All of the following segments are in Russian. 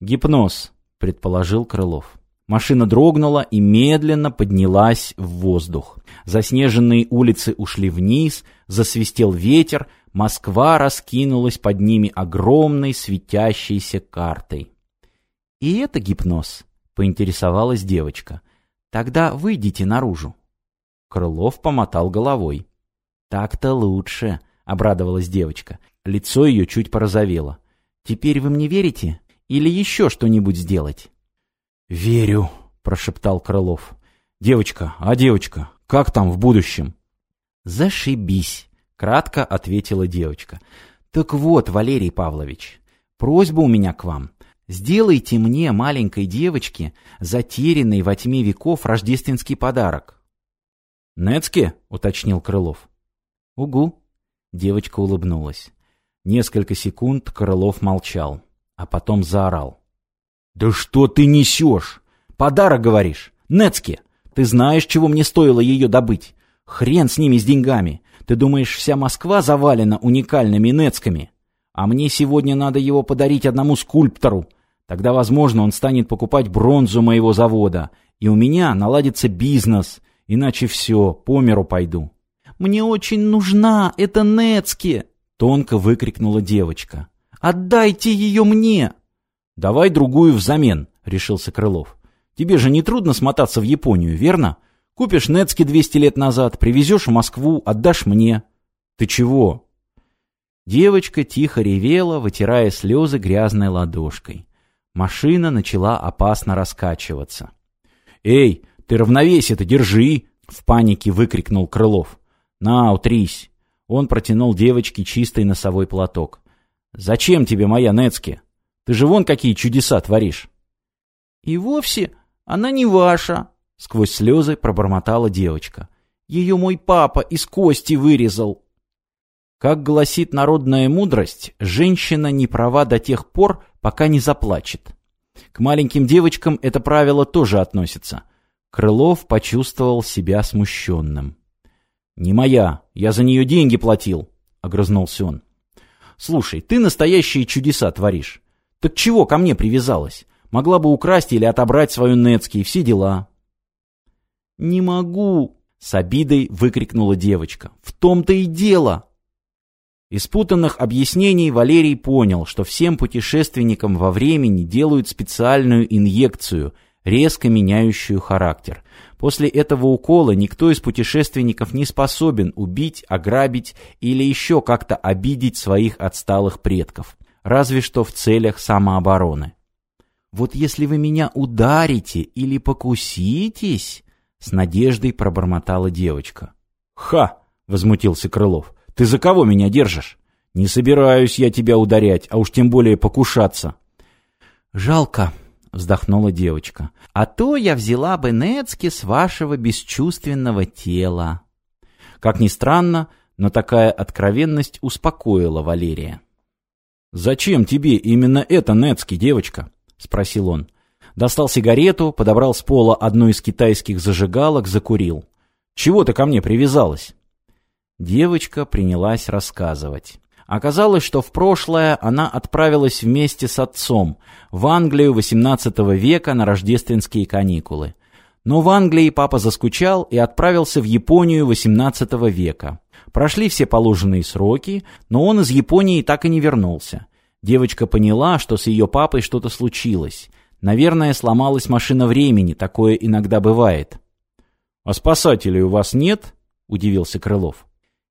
Гипноз, предположил Крылов. Машина дрогнула и медленно поднялась в воздух. Заснеженные улицы ушли вниз, засвистел ветер, Москва раскинулась под ними огромной светящейся картой. «И это гипноз?» — поинтересовалась девочка. «Тогда выйдите наружу». Крылов помотал головой. «Так-то лучше», — обрадовалась девочка. Лицо ее чуть порозовело. «Теперь вы мне верите? Или еще что-нибудь сделать?» «Верю», — прошептал Крылов. «Девочка, а девочка, как там в будущем?» «Зашибись», — кратко ответила девочка. «Так вот, Валерий Павлович, просьба у меня к вам. Сделайте мне, маленькой девочке, затерянный во тьме веков рождественский подарок». «Нецке?» — уточнил Крылов. «Угу», — девочка улыбнулась. Несколько секунд Крылов молчал, а потом заорал. «Да что ты несешь? Подарок, говоришь? Нецке! Ты знаешь, чего мне стоило ее добыть? Хрен с ними, с деньгами. Ты думаешь, вся Москва завалена уникальными нецками? А мне сегодня надо его подарить одному скульптору. Тогда, возможно, он станет покупать бронзу моего завода. И у меня наладится бизнес. Иначе все, по миру пойду». «Мне очень нужна эта Нецке!» — тонко выкрикнула девочка. «Отдайте ее мне!» «Давай другую взамен», — решился Крылов. «Тебе же не трудно смотаться в Японию, верно? Купишь Нецки 200 лет назад, привезешь в Москву, отдашь мне». «Ты чего?» Девочка тихо ревела, вытирая слезы грязной ладошкой. Машина начала опасно раскачиваться. «Эй, ты равновесие-то держи!» — в панике выкрикнул Крылов. «На, утрись!» Он протянул девочке чистый носовой платок. «Зачем тебе моя Нецки?» Ты же вон какие чудеса творишь. И вовсе она не ваша, сквозь слезы пробормотала девочка. Ее мой папа из кости вырезал. Как гласит народная мудрость, женщина не права до тех пор, пока не заплачет. К маленьким девочкам это правило тоже относится. Крылов почувствовал себя смущенным. «Не моя, я за нее деньги платил», — огрызнулся он. «Слушай, ты настоящие чудеса творишь. Так чего ко мне привязалась? Могла бы украсть или отобрать свою Нецки и все дела. «Не могу!» — с обидой выкрикнула девочка. «В том-то и дело!» Из путанных объяснений Валерий понял, что всем путешественникам во времени делают специальную инъекцию, резко меняющую характер. После этого укола никто из путешественников не способен убить, ограбить или еще как-то обидеть своих отсталых предков разве что в целях самообороны. «Вот если вы меня ударите или покуситесь...» — с надеждой пробормотала девочка. «Ха!» — возмутился Крылов. «Ты за кого меня держишь? Не собираюсь я тебя ударять, а уж тем более покушаться». «Жалко», — вздохнула девочка. «А то я взяла бы Нецки с вашего бесчувственного тела». Как ни странно, но такая откровенность успокоила Валерия. «Зачем тебе именно это, Нецки, девочка?» — спросил он. Достал сигарету, подобрал с пола одну из китайских зажигалок, закурил. «Чего ты ко мне привязалась?» Девочка принялась рассказывать. Оказалось, что в прошлое она отправилась вместе с отцом в Англию XVIII века на рождественские каникулы. Но в Англии папа заскучал и отправился в Японию XVIII века. Прошли все положенные сроки, но он из Японии так и не вернулся. Девочка поняла, что с ее папой что-то случилось. Наверное, сломалась машина времени, такое иногда бывает. «А спасателей у вас нет?» — удивился Крылов.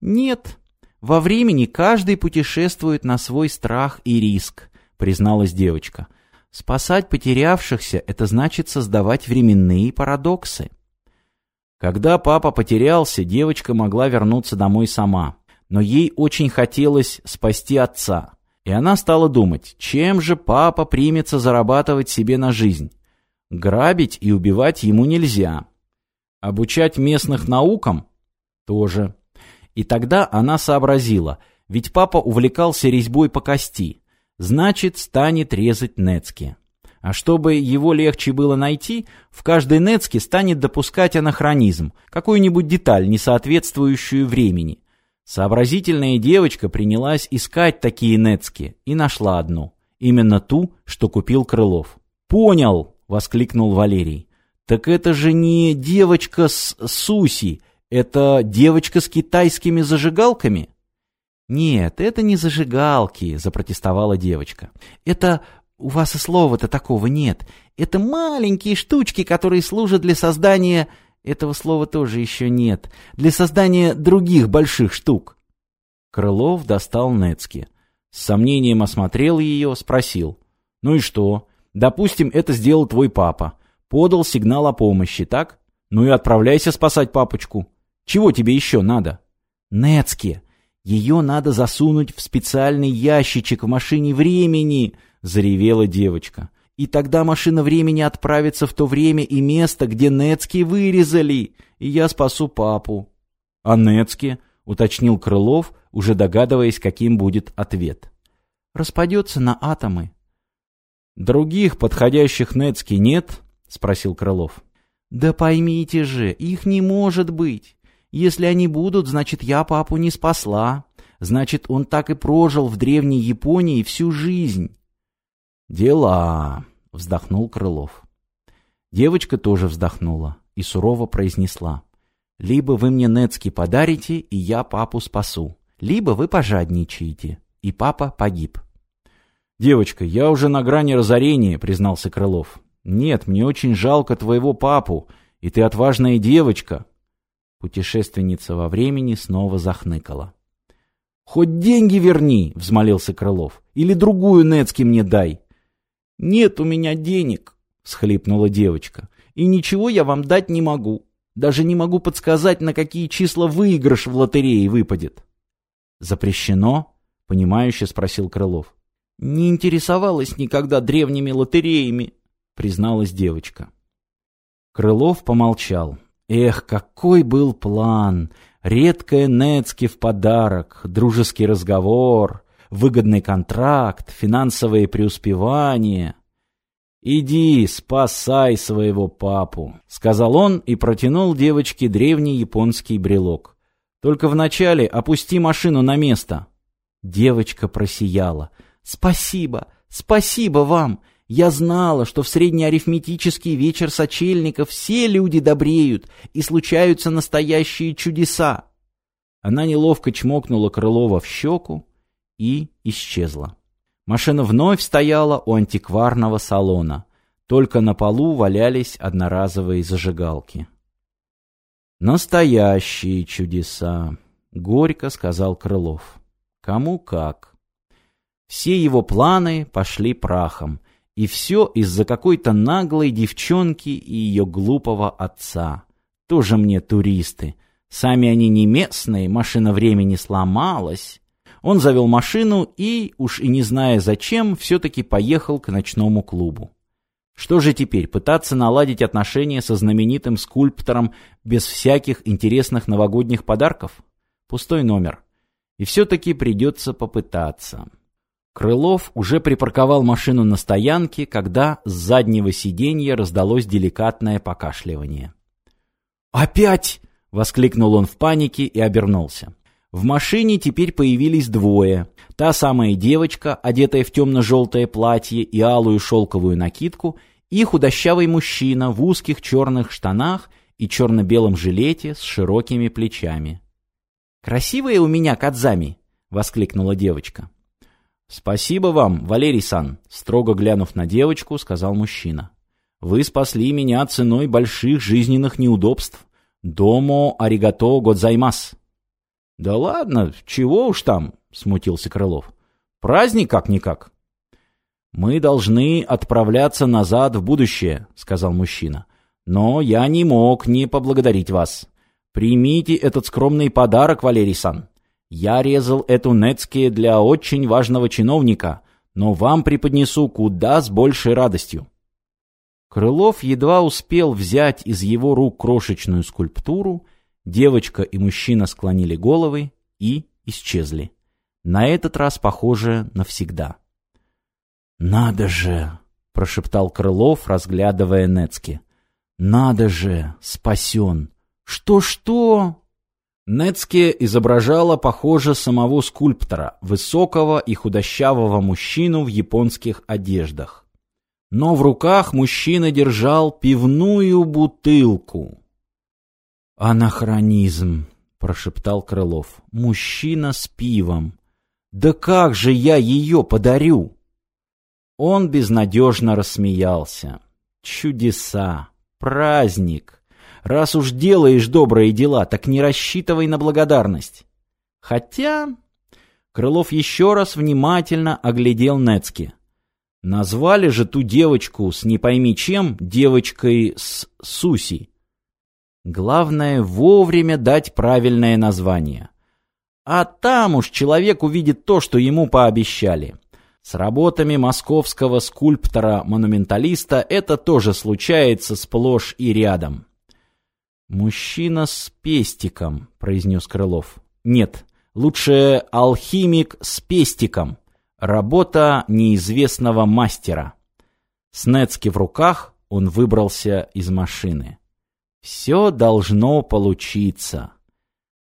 «Нет. Во времени каждый путешествует на свой страх и риск», — призналась девочка. «Спасать потерявшихся — это значит создавать временные парадоксы». Когда папа потерялся, девочка могла вернуться домой сама. Но ей очень хотелось спасти отца. И она стала думать, чем же папа примется зарабатывать себе на жизнь. Грабить и убивать ему нельзя. Обучать местных наукам? Тоже. И тогда она сообразила, ведь папа увлекался резьбой по кости. Значит, станет резать Нецки. А чтобы его легче было найти, в каждой нецке станет допускать анахронизм, какую-нибудь деталь, не соответствующую времени. Сообразительная девочка принялась искать такие нецки и нашла одну. Именно ту, что купил Крылов. «Понял!» — воскликнул Валерий. «Так это же не девочка с Суси, это девочка с китайскими зажигалками?» «Нет, это не зажигалки», — запротестовала девочка. «Это... у вас и слова-то такого нет. Это маленькие штучки, которые служат для создания... Этого слова тоже еще нет. Для создания других больших штук». Крылов достал Нецки. С сомнением осмотрел ее, спросил. «Ну и что? Допустим, это сделал твой папа. Подал сигнал о помощи, так? Ну и отправляйся спасать папочку. Чего тебе еще надо?» «Нецки!» Ее надо засунуть в специальный ящичек в машине времени, заревела девочка. И тогда машина времени отправится в то время и место, где Нецки вырезали, и я спасу папу. А Нецки, уточнил Крылов, уже догадываясь, каким будет ответ. Распадется на атомы. Других подходящих Нецки нет? спросил Крылов. Да поймите же, их не может быть. Если они будут, значит, я папу не спасла. Значит, он так и прожил в древней Японии всю жизнь. «Дела», — вздохнул Крылов. Девочка тоже вздохнула и сурово произнесла. «Либо вы мне Нецки подарите, и я папу спасу, либо вы пожадничаете, и папа погиб». «Девочка, я уже на грани разорения», — признался Крылов. «Нет, мне очень жалко твоего папу, и ты отважная девочка, Путешественница во времени снова захныкала. «Хоть деньги верни!» — взмолился Крылов. «Или другую Нецки мне дай!» «Нет у меня денег!» — схлипнула девочка. «И ничего я вам дать не могу. Даже не могу подсказать, на какие числа выигрыш в лотерее выпадет». «Запрещено?» — понимающе спросил Крылов. «Не интересовалась никогда древними лотереями», — призналась девочка. Крылов помолчал. Эх, какой был план! Редкая Нецки в подарок, дружеский разговор, выгодный контракт, финансовые преуспевания. «Иди, спасай своего папу», — сказал он и протянул девочке древний японский брелок. «Только вначале опусти машину на место». Девочка просияла. «Спасибо, спасибо вам! Я знала, что в среднеарифметический вечер сочельников все люди добреют, и случаются настоящие чудеса. Она неловко чмокнула Крылова в щеку и исчезла. Машина вновь стояла у антикварного салона. Только на полу валялись одноразовые зажигалки. «Настоящие чудеса», — горько сказал Крылов. «Кому как». Все его планы пошли прахом — и все из-за какой-то наглой девчонки и ее глупого отца. Тоже мне туристы. Сами они не местные, машина времени сломалась. Он завел машину и, уж и не зная зачем, все-таки поехал к ночному клубу. Что же теперь, пытаться наладить отношения со знаменитым скульптором без всяких интересных новогодних подарков? Пустой номер. И все-таки придется попытаться. Крылов уже припарковал машину на стоянке, когда с заднего сиденья раздалось деликатное покашливание. «Опять!» — воскликнул он в панике и обернулся. В машине теперь появились двое. Та самая девочка, одетая в темно-желтое платье и алую шелковую накидку, и худощавый мужчина в узких черных штанах и черно-белом жилете с широкими плечами. «Красивая у меня Кадзами!» — воскликнула девочка. «Спасибо вам, Валерий-сан», — строго глянув на девочку, сказал мужчина. «Вы спасли меня ценой больших жизненных неудобств. Домо аригато годзаймас». «Да ладно, чего уж там», — смутился Крылов. «Праздник как-никак». «Мы должны отправляться назад в будущее», — сказал мужчина. «Но я не мог не поблагодарить вас. Примите этот скромный подарок, Валерий-сан. Я резал эту Нецки для очень важного чиновника, но вам преподнесу куда с большей радостью. Крылов едва успел взять из его рук крошечную скульптуру, девочка и мужчина склонили головы и исчезли. На этот раз, похоже, навсегда. «Надо же!» — прошептал Крылов, разглядывая Нецки. «Надо же! Спасен! Что-что?» Нецке изображала, похоже, самого скульптора, высокого и худощавого мужчину в японских одеждах. Но в руках мужчина держал пивную бутылку. «Анахронизм», — прошептал Крылов. «Мужчина с пивом. Да как же я ее подарю?» Он безнадежно рассмеялся. «Чудеса! Праздник!» Раз уж делаешь добрые дела, так не рассчитывай на благодарность. Хотя... Крылов еще раз внимательно оглядел Нецки. Назвали же ту девочку с не пойми чем девочкой с Суси. Главное вовремя дать правильное название. А там уж человек увидит то, что ему пообещали. С работами московского скульптора-монументалиста это тоже случается сплошь и рядом. «Мужчина с пестиком», — произнес Крылов. «Нет, лучше алхимик с пестиком. Работа неизвестного мастера». С Нецки в руках он выбрался из машины. «Все должно получиться.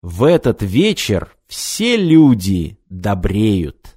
В этот вечер все люди добреют».